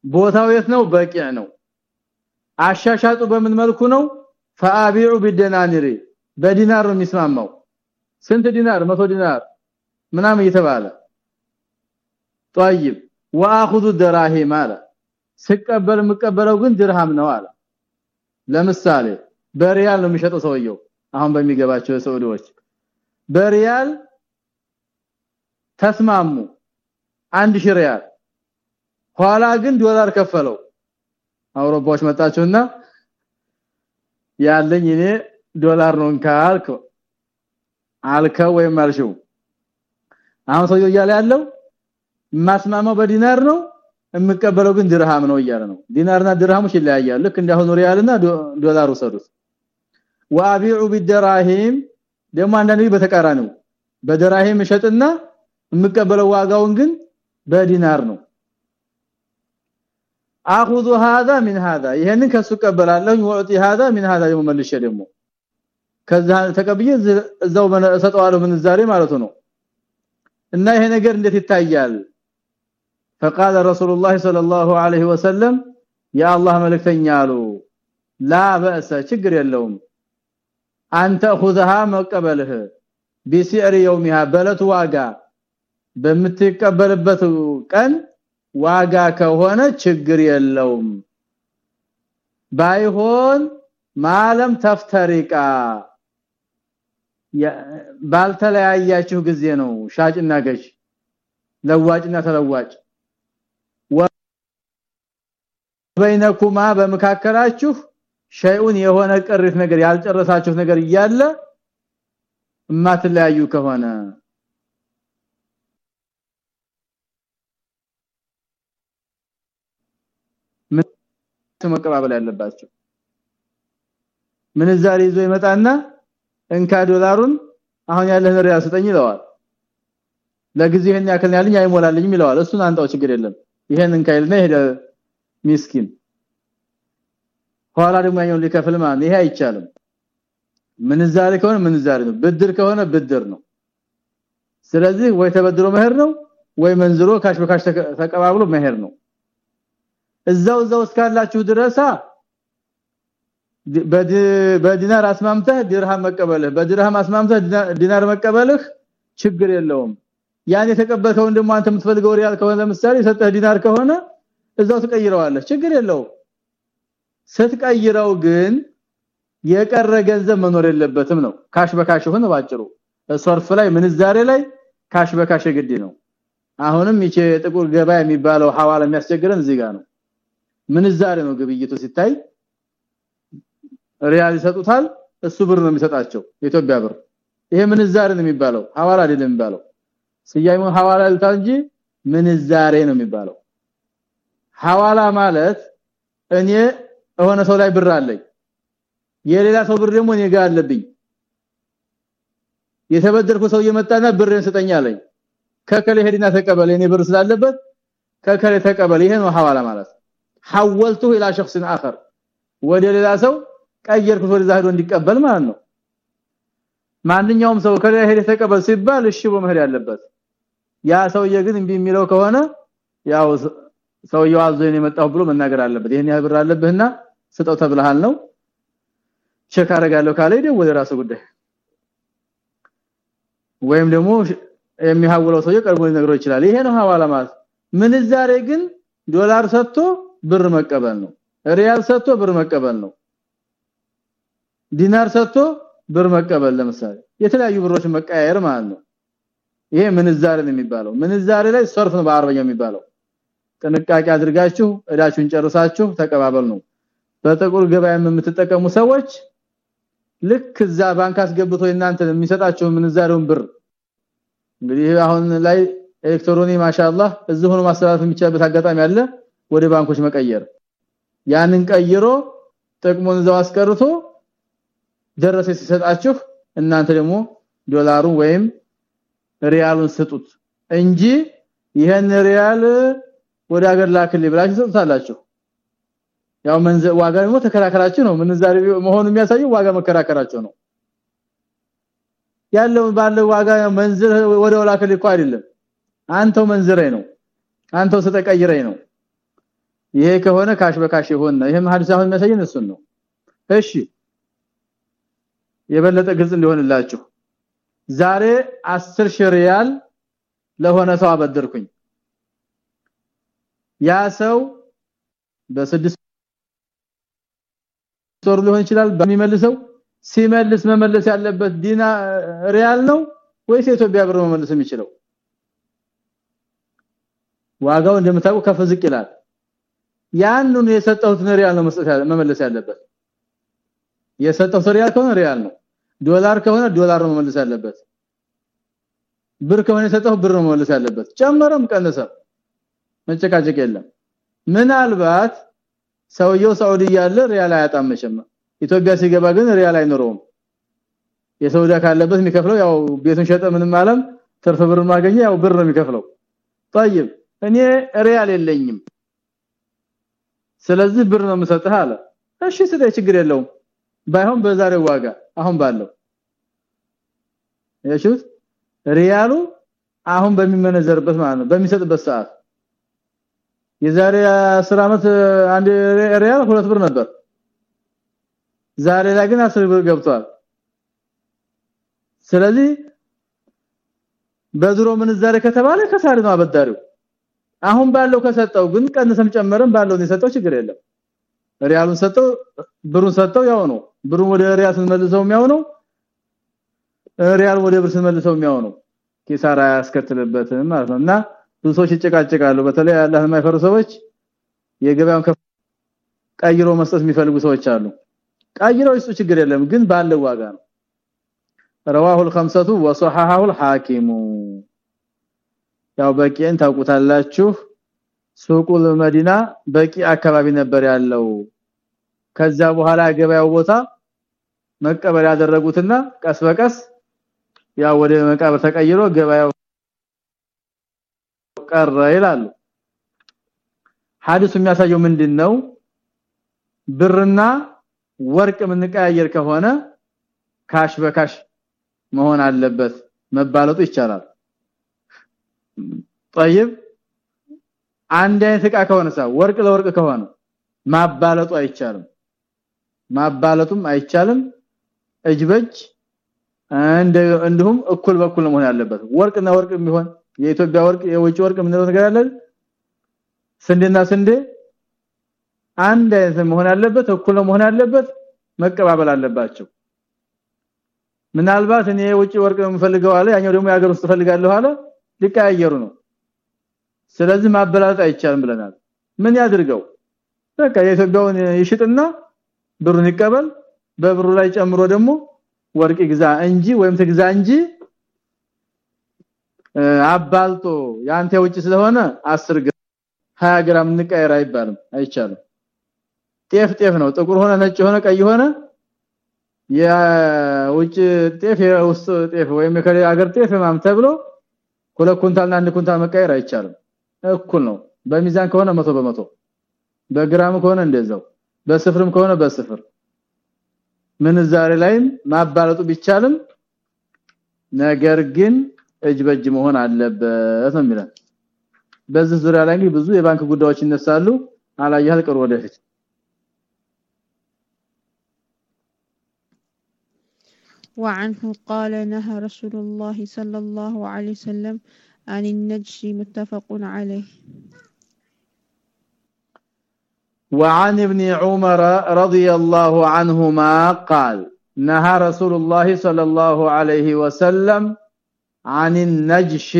ቦታው የት ነው በቂዕ ነው አሻሻጡ በምን መልኩ ነው ፈአቢዑ ቢደናኒሪ በዲናር ነው የሚስማማው ስንት ዲናር 100 ዲናር ምናምን እየተባለ طيب واخذ الدراهم አለ ስቀበል የምቀበለው ግን ድርሃም ነው አለ ለምሳሌ በሪያል ነው የሚሸጠው ሰውየው አሁን በሚገባቸው የሳውዲዎች በሪያል ተስማሙ አንድ ሺህ ሪያል ኋላ ግን ዶላር ከፈለው። አውሮፓዎች መጣቸውና ያለኝ እኔ ዶላር ነው እንካልከ አልከ ወይም አልሽው? አሁን ሰውየው እያለ ያለው ማስማማው በዲናር ነው የምቀበለው ግን ድርሃም ነው እያለ ነው። ዲናርና ድርሃሞች ይለያያሉ። ልክ እንዳሁኑ ሪያልና ዶላር ወሰዱት ወአቢዑ ቢደራሂም ደግሞ አንዳንዴ በተቃራኒው በደራሂም እሸጥና የምቀበለው ዋጋውን ግን በዲናር ነው አخذ هذا من هذا ይሄንን ከሱ ቀበላለሁ ወጥ هذا من هذا ይመልሽ ደግሞ ከዛ ተቀብዬ እዛው ሰጠዋለሁ ምን ዛሬ ማለት ነው። እና ይሄ ነገር እንዴት ይታያል? فقال رسول الله صلى الله عليه وسلم يا الله ملكتኛ አሉ። ላ በእሰ ችግር የለውም። አንተ خذها መቀበልህ بسعر يومها በለት ዋጋ በምትቀበልበት ቀን ዋጋ ከሆነ ችግር የለውም። ባይሆን ማለም ተፍተሪቃ። ባልተለያያችሁ ጊዜ ነው። ሻጭና ገዥ ለዋጭና ተለዋጭ። በይነኩማ በመካከላችሁ ሸይኡን የሆነ ቅሪት ነገር ያልጨረሳችሁ ነገር እያለ እማትለያዩ ከሆነ መቀባበል ያለባቸው። ምንዛሬ ይዞ ይመጣና እንካ ዶላሩን አሁን ያለህን ሪያል ስጠኝ ይለዋል። ለጊዜው ይሄን ያክል ያለኝ አይሞላልኝም ይለዋል። እሱን አምጣው ችግር የለም። ይሄን እንካ ይልና ሄደ ሚስኪን። ኋላ ደግሞ ያኛው ሊከፍል ማለት ይሄ አይቻልም። ምንዛሬ ከሆነ ምንዛሬ ነው። ብድር ከሆነ ብድር ነው። ስለዚህ ወይ ተበድሮ መሄድ ነው ወይ መንዝሮ cash በ cash ተቀባብሎ መሄድ ነው እዛው እዛው እስካላችሁ ድረሳ በዲናር አስማምተህ ድርሃም መቀበልህ በድርሃም አስማምተህ ዲናር መቀበልህ ችግር የለውም። ያን የተቀበልከውን ደግሞ አንተ የምትፈልገው ሪያል ከሆነ ለምሳሌ ሰጠህ ዲናር ከሆነ እዛው ትቀይረዋለህ። ችግር የለውም። ስትቀይረው ግን የቀረ ገንዘብ መኖር የለበትም ነው። cash በ cash ሆነ ባጭሩ። صرف ላይ ምንዛሬ ላይ cash በ cash ግድ ነው። አሁንም ይቼ ጥቁር ገበያ የሚባለው ሐዋላ የሚያስቸግረን እዚህ ጋር ነው ምንዛሬ ነው ግብይቱ ሲታይ? ሪያል ይሰጡታል እሱ ብር ነው የሚሰጣቸው የኢትዮጵያ ብር። ይሄ ምንዛሬ ነው የሚባለው? ሐዋላ አይደለም የሚባለው። ስያሜው ሐዋላ ይልታ እንጂ ምንዛሬ ነው የሚባለው? ሐዋላ ማለት እኔ የሆነ ሰው ላይ ብር አለኝ የሌላ ሰው ብር ደግሞ እኔ ጋር አለብኝ። የተበደርኩ ሰው እየመጣና ብርን ስጠኛለኝ ከከለ ሄድና ተቀበል እኔ ብር ስላለበት ከከለ ተቀበል። ይሄ ነው ሐዋላ ማለት حولته الى شخص اخر ወደ ሌላ ሰው ቀየርኩት ወደዛ ሄዶ እንዲቀበል ማለት ነው ማንኛውም ሰው ከሌላ ሄደ ተቀበል ሲባል እሺ በመሄድ ያለበት ያ ሰውዬ ግን እምቢ የሚለው ከሆነ ያው ሰውየው አዞኝ የመጣው ብሎ መናገር አለበት ይሄን ያህል ብር አለብህና ስጠው ተብለሃል ነው ቼክ አረጋለሁ ካለ ሄደ ወደ ራሱ ጉዳይ ወይም ደግሞ የሚሐውለው ሰውዬ ቀርቦ ሊነግረው ይችላል ይሄ ነው ሐዋላ ማለት ምንዛሬ ግን ዶላር ሰጥቶ ብር መቀበል ነው። ሪያል ሰጥቶ ብር መቀበል ነው። ዲናር ሰጥቶ ብር መቀበል ለምሳሌ የተለያዩ ብሮችን መቀያየር ማለት ነው። ይሄ ምንዛሬ ነው የሚባለው። ምንዛሬ ላይ صرف ነው በአረበኛ የሚባለው። ጥንቃቄ አድርጋችሁ እዳችሁን ጨርሳችሁ ተቀባበል ነው። በጥቁር ገበያ የምትጠቀሙ ሰዎች ልክ እዛ ባንክ አስገብቶ እናንተ የሚሰጣቸው ምንዛሬውን ብር እንግዲህ አሁን ላይ ኤሌክትሮኒ ማሻአላህ እዚህ ሆኖ ማስተላለፍ የሚቻልበት አጋጣሚ አለ ወደ ባንኮች መቀየር። ያንን ቀይሮ ጥቅሙን እዛው አስቀርቶ ደረሰ ሲሰጣችሁ እናንተ ደግሞ ዶላሩ ወይም ሪያሉን ስጡት እንጂ ይሄን ሪያል ወደ ሀገር ላክልኝ ብላችሁ ትሰጡታላችሁ። ያው መንዘ ዋጋ ደግሞ ተከራከራችሁ ነው። ምንዛሬ መሆኑ የሚያሳየው ዋጋ መከራከራችሁ ነው። ያለው ባለው ዋጋ መንዝር ወደ ላክልኝ እኮ አይደለም። አንተው መንዝረኝ ነው። አንተው ስተቀይረኝ ነው ይሄ ከሆነ cash በ cash ይሆን ይሄ ሐዲስ አሁን የሚያሳየን እሱን ነው። እሺ የበለጠ ግልጽ እንዲሆንላችሁ። ዛሬ 10 ሺህ ሪያል ለሆነ ሰው አበደርኩኝ። ያ ሰው በስድስት ወር ሊሆን ይችላል በሚመልሰው ሲመልስ መመለስ ያለበት ዲና ሪያል ነው ወይስ የኢትዮጵያ ብር መመለስ የሚችለው? ዋጋው እንደምታውቁ ከፍ ዝቅ ይላል ያንኑ የሰጠሁት ሪያል ነው መስጠት መመለስ ያለበት የሰጠሁት ሪያል ከሆነ ሪያል ነው ዶላር ከሆነ ዶላር ነው መመለስ ያለበት ብር ከሆነ የሰጠው ብር ነው መመለስ ያለበት ጨመረም ቀነሰ መጨቃጨቅ የለም ምናልባት ሰውየው ሳውዲ ያለ ሪያል አያጣመሽም ኢትዮጵያ ሲገባ ግን ሪያል አይኖረውም የሰውዳ ካለበት የሚከፍለው ያው ቤቱን ሸጠ ምንም አለም ትርፍ ብር ማገኘ ያው ብር ነው የሚከፍለው طيب እኔ ሪያል የለኝም ስለዚህ ብር ነው የምሰጥህ አለ። እሺ ስለ ችግር የለውም። ባይሆን በዛሬው ዋጋ አሁን ባለው ያሹት ሪያሉ አሁን በሚመነዘርበት ማለት ነው በሚሰጥበት ሰዓት። የዛሬ 10 አመት አንድ ሪያል ሁለት ብር ነበር። ዛሬ ላይ ግን 10 ብር ገብቷል። ስለዚህ በድሮ ምንዛሬ ከተባለ ከሳሪ ነው አበዳሪው አሁን ባለው ከሰጠው ግን ቀንሰም ጨመረም ባለው የሰጠው ችግር የለም ሪያሉን ሰጠው ብሩን ሰጠው ያው ነው ብሩን ወደ ሪያል ስንመልሰው የሚያው ነው ሪያል ወደ ብር ስንመልሰው የሚያው ነው ኪሳራ ያስከትልበትም ማለት ነውና ብዙ ሰዎች ይጨቃጨቃሉ በተለይ አላህ የማይፈሩ ሰዎች የገበያውን ቀይሮ መስጠት የሚፈልጉ ሰዎች አሉ ቀይሮ እሱ ችግር የለም ግን ባለው ዋጋ ነው رواه الخمسه وصححه الحاكم ያው በቂን ታውቁታላችሁ። ሱቁል መዲና በቂ አካባቢ ነበር ያለው። ከዛ በኋላ ገበያው ቦታ መቀበል ያደረጉትና ቀስ በቀስ ያው ወደ መቃብር ተቀይሮ ገበያው ቀረ ይላሉ። ሐዲሱ የሚያሳየው ምንድነው? ብርና ወርቅ የምንቀያየር ከሆነ cash በ cash መሆን አለበት መባለጡ ይቻላል طيب አንድ አይነት ዕቃ ከሆነሳ ወርቅ ለወርቅ ከሆነ ማባለጡ አይቻልም ማባለቱም አይቻልም እጅበጅ እንዲሁም እኩል በኩል መሆን ያለበት ወርቅና ወርቅ ቢሆን የኢትዮጵያ ወርቅ የውጭ ወርቅ ምን ነገር አለ ስንዴና ስንዴ አንድ አይነት መሆን ያለበት እኩል መሆን ያለበት መቀባበል አለባቸው ምናልባት እኔ የውጭ ወርቅ የምፈልገው አለ ያኛው ደግሞ የሀገር ውስጥ ፈልጋለሁ አለ ሊቀያየሩ ነው። ስለዚህ ማበላለጥ አይቻልም ብለናል። ምን ያድርገው? በቃ የኢትዮጵያውን ይሽጥና ብሩን ይቀበል። በብሩ ላይ ጨምሮ ደግሞ ወርቅ ይግዛ እንጂ ወይም ትግዛ እንጂ አባልጦ ያንተ ውጭ ስለሆነ 10 ግራም 20 ግራም እንቀየር አይባልም አይቻልም። ጤፍ ጤፍ ነው። ጥቁር ሆነ ነጭ ሆነ ቀይ ሆነ የውጭ ጤፍ የውስጥ ጤፍ ወይም የከለ ሀገር ጤፍ ማም ተብሎ ሁለት ኩንታልና አንድ ኩንታል መቀየር አይቻልም። እኩል ነው። በሚዛን ከሆነ መቶ በመቶ በግራም ከሆነ እንደዛው በስፍርም ከሆነ በስፍር። ምንዛሬ ላይም ማባለጡ ቢቻልም ነገር ግን እጅ በእጅ መሆን አለበት ነው የሚለው በዚህ ዙሪያ ላይ ብዙ የባንክ ጉዳዮች ይነሳሉ። አላየህ ቅር ወደፊት وعنه قال نهى رسول الله صلى الله عليه وسلم عن النجش متفق عليه. وعن ابن عمر رضي الله عنهما قال نهى رسول الله صلى الله عليه وسلم عن النجش.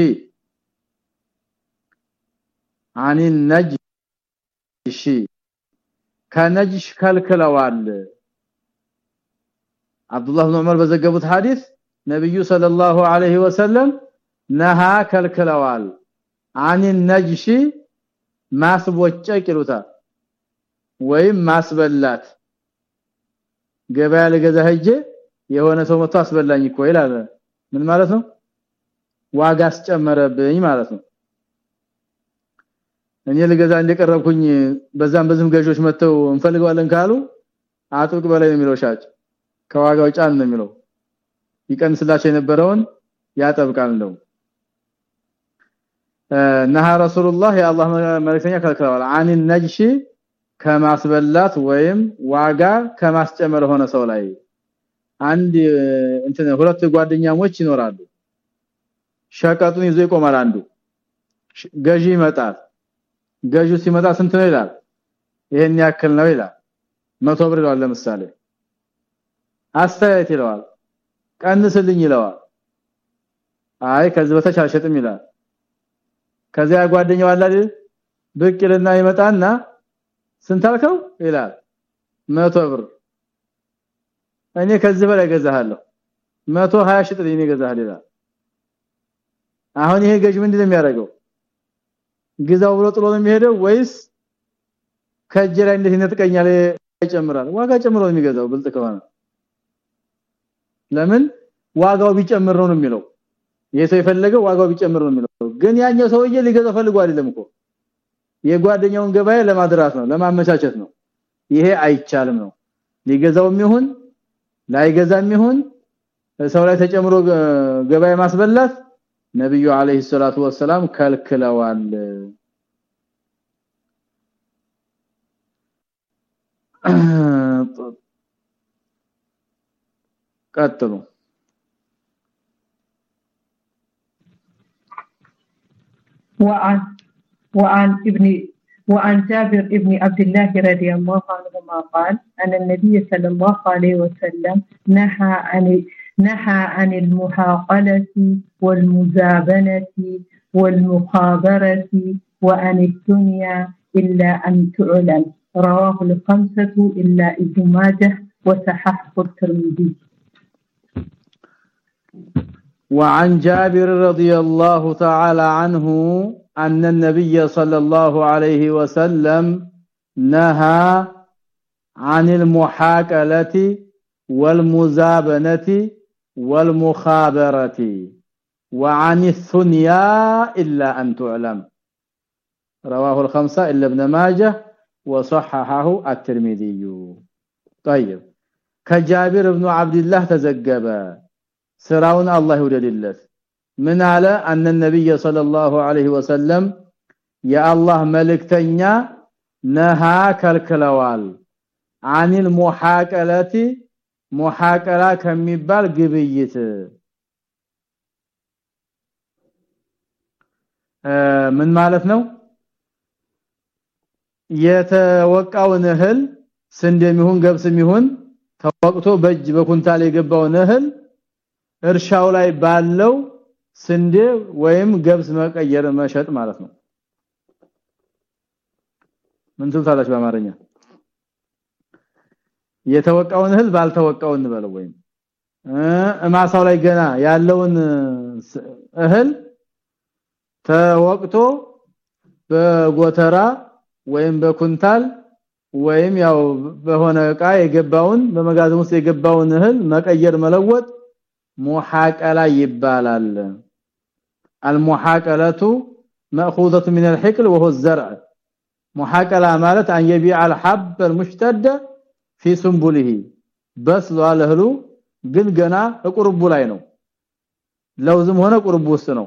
عن النجش. كنجش كلكلوال አብዱላህ ኢብኑ ዑመር በዘገቡት ሐዲስ ነብዩ ሰለላሁ ዐለይሂ ወሰለም ነሃ ከልክለዋል አን ነጅሺ ማስቦጨቅ ይሉታል ወይም ማስበላት። ገበያ ለገዛ ሄጄ የሆነ ሰው መጥቶ አስበላኝ እኮ ይላል። ምን ማለት ነው? ዋጋ አስጨመረብኝ ማለት ነው። እኔ ለገዛ እንደቀረብኩኝ በዛም በዝም ገዦች መጥተው እንፈልገዋለን ካሉ አጥብቅ በላይ የሚለው ሻጭ ከዋጋው ጫን ነው የሚለው። ይቀንስላቸው የነበረውን ያጠብቃል ነው። ነሃ ረሱላህ የአላህ መልእክተኛ ከልክለዋል። አን ነጅሺ ከማስበላት ወይም ዋጋ ከማስጨመር ሆነ ሰው ላይ። አንድ እንትን ሁለት ጓደኛሞች ይኖራሉ። ሸቀጡን ይዞ ይቆማል አንዱ። ገዢ ይመጣል። ገዢው ሲመጣ ስንት ነው ይላል? ይሄን ያክል ነው ይላል። 100 ብር ይላል ለምሳሌ አስተያየት ይለዋል። ቀንስልኝ ይለዋል። አይ ከዚህ በታች አልሸጥም ይላል። ከዚያ ጓደኛው አለ አይደል? ብቅልና ይመጣና ስንት አልከው? ይላል 100 ብር። እኔ ከዚህ በላይ ገዛሃለሁ 120 ሽጥልኝ ገዛሃል ይላል። አሁን ይሄ ገዥ ምንድነው የሚያደርገው? ግዛው ብሎ ጥሎ ነው የሚሄደው ወይስ ላይ እንዴት ይነጥቀኛል ይጨምራል። ዋጋ ጨምሮ ነው የሚገዛው ብልጥ ከሆነ ለምን? ዋጋው ቢጨምር ነው የሚለው። የሰው የፈለገው ዋጋው ቢጨምር ነው የሚለው። ግን ያኛው ሰውዬ ሊገዛ ፈልጎ አይደለም እኮ። የጓደኛውን ገበያ ለማድራት ነው ለማመቻቸት ነው። ይሄ አይቻልም ነው። ሊገዛውም ይሁን ላይገዛም ይሁን ሰው ላይ ተጨምሮ ገበያ ማስበላት ነብዩ አለይሂ ሰላቱ ወሰለም ከልክለዋል કાતરું وعن وعن ابن وعن جابر بن عبد الله رضي الله عنهما قال أن النبي صلى الله عليه وسلم نهى عن نهى عن المحاقلة والمزابنة والمخابرة وعن الدنيا إلا أن تعلم رواه الخمسة إلا إذ ماجه وصححه الترمذي. وعن جابر رضي الله تعالى عنه أن النبي صلى الله عليه وسلم نهى عن المحاكلة والمزابنة والمخابرة وعن الثنيا إلا أن تعلم. رواه الخمسة إلا ابن ماجه وصححه الترمذي. طيب كجابر بن عبد الله تزجب. ስራውን አላህ ይወደድለት ምን አለ? አነ ነብይ ሰለላሁ ዐለይሂ ወሰለም የአላህ መልእክተኛ ነሃ ከልክለዋል። አኒል ሙሐቀለቲ ሙሐቀላ ከሚባል ግብይት። ምን ማለት ነው? የተወቃውን እህል ስንዴም ይሁን ገብስም ይሁን ተወቅቶ በእጅ በኩንታል የገባውን እህል እርሻው ላይ ባለው ስንዴ ወይም ገብስ መቀየር መሸጥ ማለት ነው። ምን ትልታላችሁ በአማርኛ? የተወቃውን እህል ባልተወቃው እንበለው ወይም ማሳው ላይ ገና ያለውን እህል ተወቅቶ በጎተራ ወይም በኩንታል ወይም ያው በሆነ እቃ የገባውን በመጋዘን ውስጥ የገባውን እህል መቀየር መለወጥ ሙሐቀላ ይባላል المحاقله ماخوذه من الحقل وهو الزرع محاقله ማለት ان يبيع الحب المشتد في سنبله بس ለህሉ ግን ገና ቁርቡ ላይ ነው ለውዝም ሆነ ቁርቡ ውስጥ ነው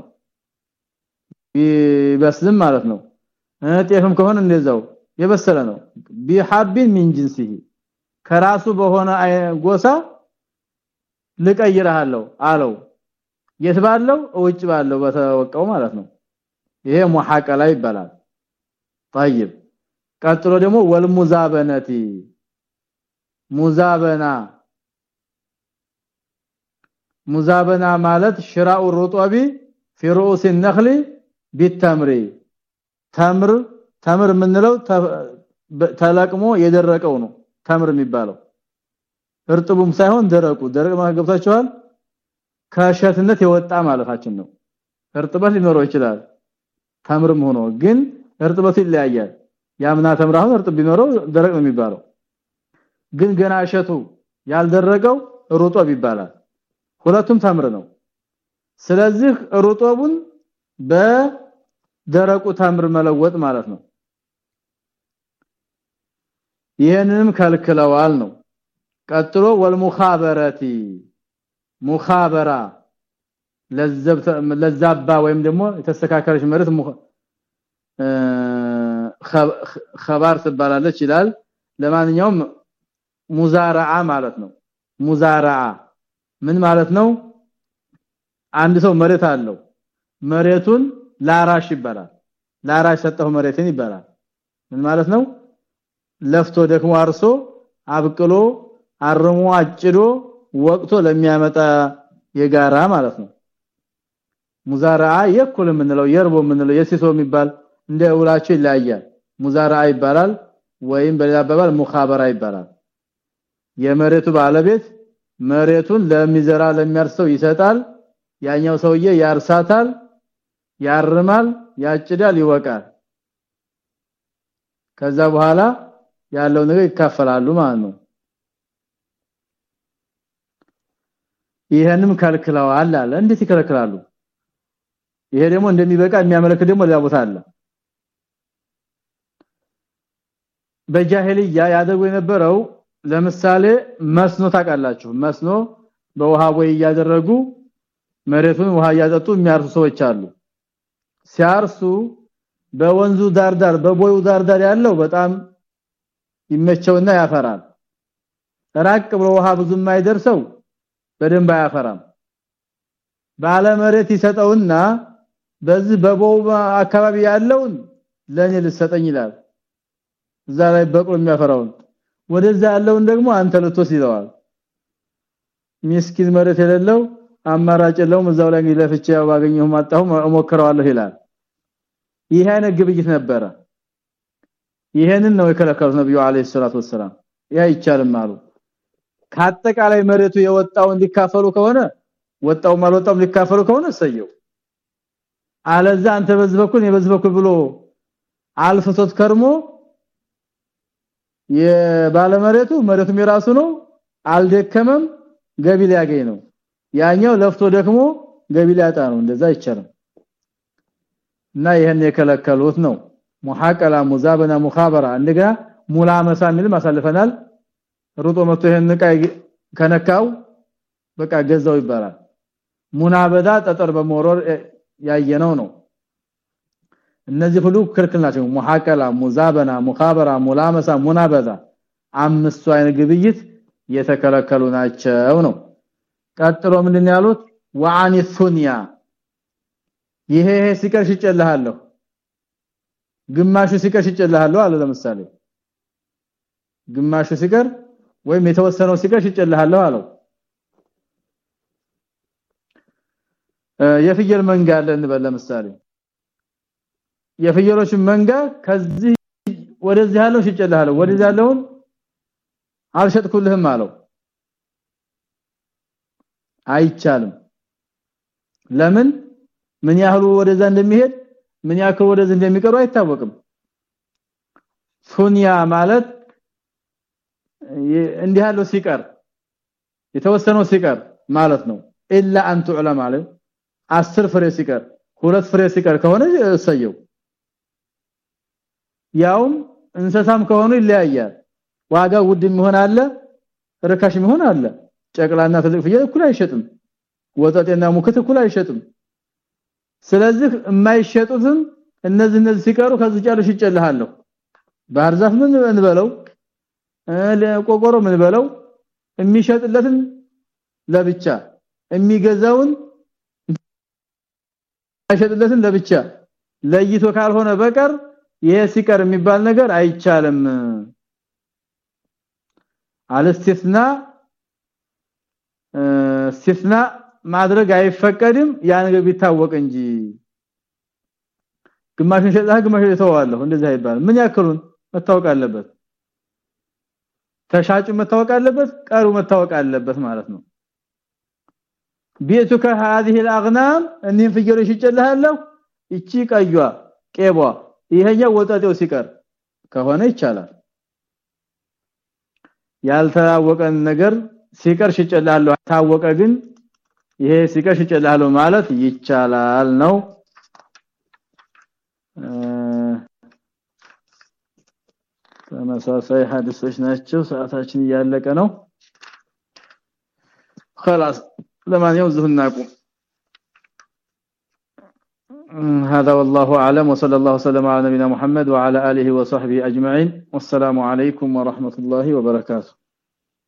ቢበስልም ማለት ነው ጤፍም ከሆነ እንደዛው የበሰለ ነው ቢሐቢን ሚን ጂንሲሂ ከራሱ በሆነ ጎሳ ልቀይርሃለሁ አለው የት ባለው ውጭ ባለው በተወቀው ማለት ነው ይሄ ሙሐቀላ ይባላል طيب ቀጥሎ ደግሞ ወልሙዛበነቲ ሙዛበና ሙዛበና ማለት ሽራኡ ሩጦቢ في رؤوس النخل بالتمر ተምር ተምር የምንለው ተለቅሞ የደረቀው ነው ተምር የሚባለው እርጥቡም ሳይሆን ደረቁ። ደረቅ ማለት ገብታችኋል? ከሸትነት የወጣ ማለታችን ነው። እርጥበት ሊኖረው ይችላል። ተምርም ሆኖ ግን እርጥበቱ ይለያያል። ያምና ተምራሁን እርጥብ ቢኖረው ደረቅ ነው የሚባለው። ግን ገና እሸቱ ያልደረቀው ሩጦብ ይባላል። ሁለቱም ተምር ነው። ስለዚህ ሩጦቡን በደረቁ ተምር መለወጥ ማለት ነው። ይሄንንም ከልክለዋል ነው ቀጥሎ ወልሙኻበረቲ ሙኻበራ ለዛባ ወይም ደግሞ የተስተካከለች መሬት ኸባር ትባላለች ይላል። ለማንኛውም ሙዛራዓ ማለት ነው። ሙዛራዓ ምን ማለት ነው? አንድ ሰው መሬት አለው። መሬቱን ላራሽ ይባላል። ላራሽ ሰጠው መሬትን ይባላል። ምን ማለት ነው? ለፍቶ ደክሞ አርሶ አብቅሎ አርሞ አጭዶ ወቅቶ ለሚያመጣ የጋራ ማለት ነው። ሙዛራዓ የኩል የምንለው የርቦ የምንለው የሲሶ የሚባል እንደ ውላቸው ይለያያል። ሙዛራዓ ይባላል ወይም በሌላ አባባል ሙኻበራ ይባላል። የመሬቱ ባለቤት መሬቱን ለሚዘራ ለሚያርሰው ይሰጣል። ያኛው ሰውዬ ያርሳታል ያርማል ያጭዳል ይወቃል። ከዛ በኋላ ያለው ነገር ይካፈላሉ ማለት ነው ይሄንም ከልክለዋል አለ። እንዴት ይከለክላሉ? ይሄ ደግሞ እንደሚበቃ የሚያመለክት ደግሞ ሌላ ቦታ አለ። በጃሂልያ ያደርጉ የነበረው ለምሳሌ መስኖ ታውቃላችሁ? መስኖ በውሃ ቦይ እያደረጉ መሬቱን ውሃ እያጠጡ የሚያርሱ ሰዎች አሉ። ሲያርሱ በወንዙ ዳርዳር በቦዩ ዳርዳር ያለው በጣም ይመቸውና ያፈራል። ራቅ ብሎ ውሃ ብዙ የማይደርሰው በደንብ አያፈራም። ባለ መሬት ይሰጠውና በዚህ በቦው አካባቢ ያለውን ለኔ ልሰጠኝ ይላል። እዛ ላይ በቅሎ የሚያፈራውን። ወደዛ ያለውን ደግሞ አንተ ልትወስድ ይለዋል። ሚስኪን መሬት የሌለው አማራጭ የለውም። እዛው ላይ ለፍቼ ባገኘው ማጣሁ እሞክረዋለሁ ይላል። ይሄ አይነት ግብይት ነበረ። ይሄንን ነው የከለከሉት ነብዩ አለይሂ ሰላቱ ወሰለም ያ ይቻልም አሉ ከአጠቃላይ መሬቱ የወጣው እንዲካፈሉ ከሆነ ወጣው ማልወጣው ሊካፈሉ ከሆነ ሰየው። አለዛ አንተ በዚህ በኩል የበዚህ በኩል ብሎ አልፍቶት ከርሞ የባለመሬቱ መሬቱም የራሱ ነው። አልደከመም ገቢ ሊያገኝ ነው። ያኛው ለፍቶ ደክሞ ገቢ ሊያጣ ነው። እንደዛ አይቻልም። እና ይሄን የከለከሉት ነው። ሙሐቀላ ሙዛበና ሙኻበራ እንደገና ሙላመሳ ሚል ማሳልፈናል ሩጦ መጥቶ ይሄን ቃይ ከነካው በቃ ገዛው ይባላል። ሙናበዳ ጠጠር በመወረር ያየነው ነው። እነዚህ ሁሉ ክልክል ናቸው። ሙሐቀላ ሙዛበና ሙኻበራ ሙላመሳ ሙናበዛ አምስቱ አይነት ግብይት የተከለከሉ ናቸው ነው። ቀጥሎ ምንድን ያሉት? ወአኒ ሱንያ። ይሄ ሲቀር ሽጨልሃለሁ ግማሹ ሲቀር ሽጨልሃለሁ አለ ለምሳሌ። ግማሹ ሲቀር ወይም የተወሰነው ሲቀር ሽጨልሃለሁ አለው። የፍየል መንጋ አለ እንበል ለምሳሌ። የፍየሎች መንጋ ከዚህ ወደዚህ ያለው ሽጨልሃለሁ ወደዚህ ያለውን አልሸጥኩልህም አለው። አይቻልም። ለምን? ምን ያህሉ ወደዛ እንደሚሄድ ምን ያክል ወደዚህ እንደሚቀሩ አይታወቅም። ሱንያ ማለት እንዲህ ያለው ሲቀር የተወሰነው ሲቀር ማለት ነው። ኢላ አንቱ ዑለማ አለ። 10 ፍሬ ሲቀር ሁለት ፍሬ ሲቀር ከሆነ እሰየው ያውም እንሰሳም ከሆኑ ይለያያል። ዋጋ ውድ የሚሆን አለ ርካሽ የሚሆን አለ። ጨቅላና ትልቅ ፍየል እኩል አይሸጥም። ወጠጤና ሙክት እኩል አይሸጥም። ስለዚህ የማይሸጡትም እነዚህ እነዚህ ሲቀሩ ከዚህ ጫሉ ሽጨልሃለሁ ባህር ዛፍ ምን እንበለው ለቆቆሮ ምን በለው? የሚሸጥለትን ለብቻ የሚገዛውን አይሸጥለትን ለብቻ። ለይቶ ካልሆነ በቀር ይሄ ሲቀር የሚባል ነገር አይቻልም። አለስቲስና ስቲስና ማድረግ አይፈቀድም። ያ ቢታወቅ እንጂ። ግማሽን ሸጣ ግማሽን ተዋለሁ እንደዚህ አይባልም። ምን ያክሉን? መታወቅ አለበት ተሻጩ መታወቅ አለበት ቀሩ መታወቅ አለበት ማለት ነው ቤቱከ هذه الاغنام እኒን ፍየሎች ይጨልሃለሁ እቺ ቀዩዋ ቄቧ ይሄኛው ወጣጤው ሲቀር ከሆነ ይቻላል ያልታወቀን ነገር ሲቀር ሽጨልሃለሁ ታወቀ ግን ይሄ ሲቀር ሽጨልሃለሁ ማለት ይቻላል ነው ተመሳሳይ ሐዲሶች ናቸው ሰዓታችን እያለቀ ነው خلاص ለማንኛውም ዝሁናቁም هذا والله اعلم وصلى الله وسلم على نبينا محمد وعلى اله وصحبه اجمعين والسلام عليكم ورحمه الله وبركاته